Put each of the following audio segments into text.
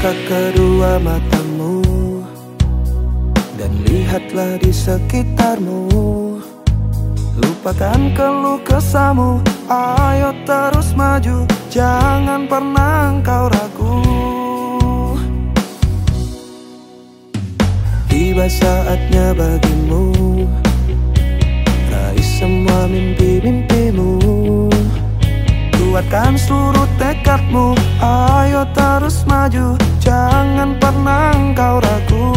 Buka kedua matamu? Dan lihatlah di sekitarmu. Lupakan keluh kesamu. Ayo terus maju. Jangan pernah engkau ragu. Tiba saatnya bagimu. Raih semua mimpi-mimpimu Kuatkan seluruh tekadmu. Ayo terus maju. Jangan pernah engkau ragu.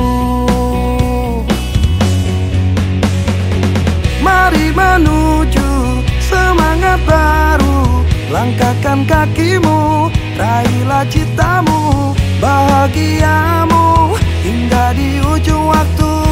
Mari menuju semangat baru. Langkahkan kakimu. Raihlah citamu. Bahagiamu. Hingga di ujung waktu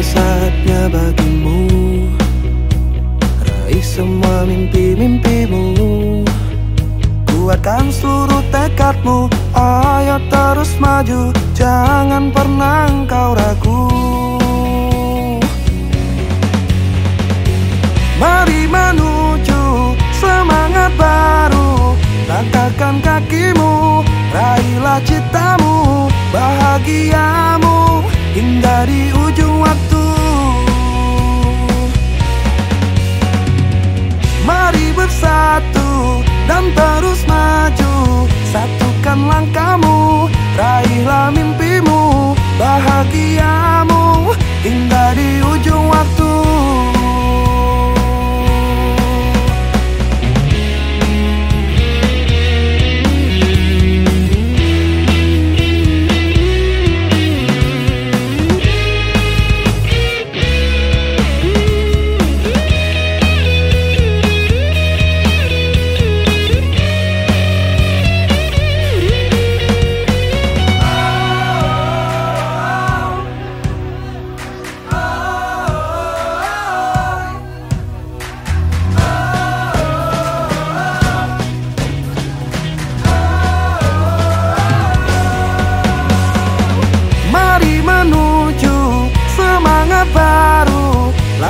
Saatnya bagimu. Raih semua mimpi-mimpimu. Kuatkan seluruh tekadmu. Ayo terus maju. Jangan pernah engkau ragu. Mari menuju semangat baru. Langkahkan kakimu. Raihlah citamu. Bahagiamu. Hingga di dan terus maju. Satukan langkahmu, raihlah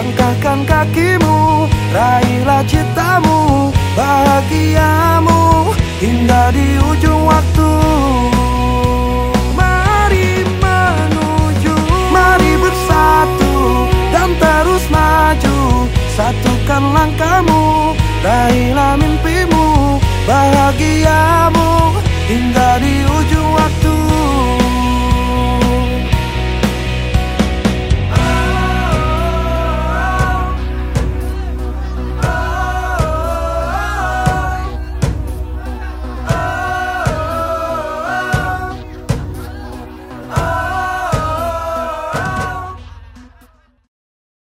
Langkahkan kakimu, raihlah citamu Bahagiamu hingga di ujung waktu. Mari menuju Mari bersatu dan terus maju. Satukan langkahmu, raihlah mimpimu Bahagiamu hingga di ujung waktu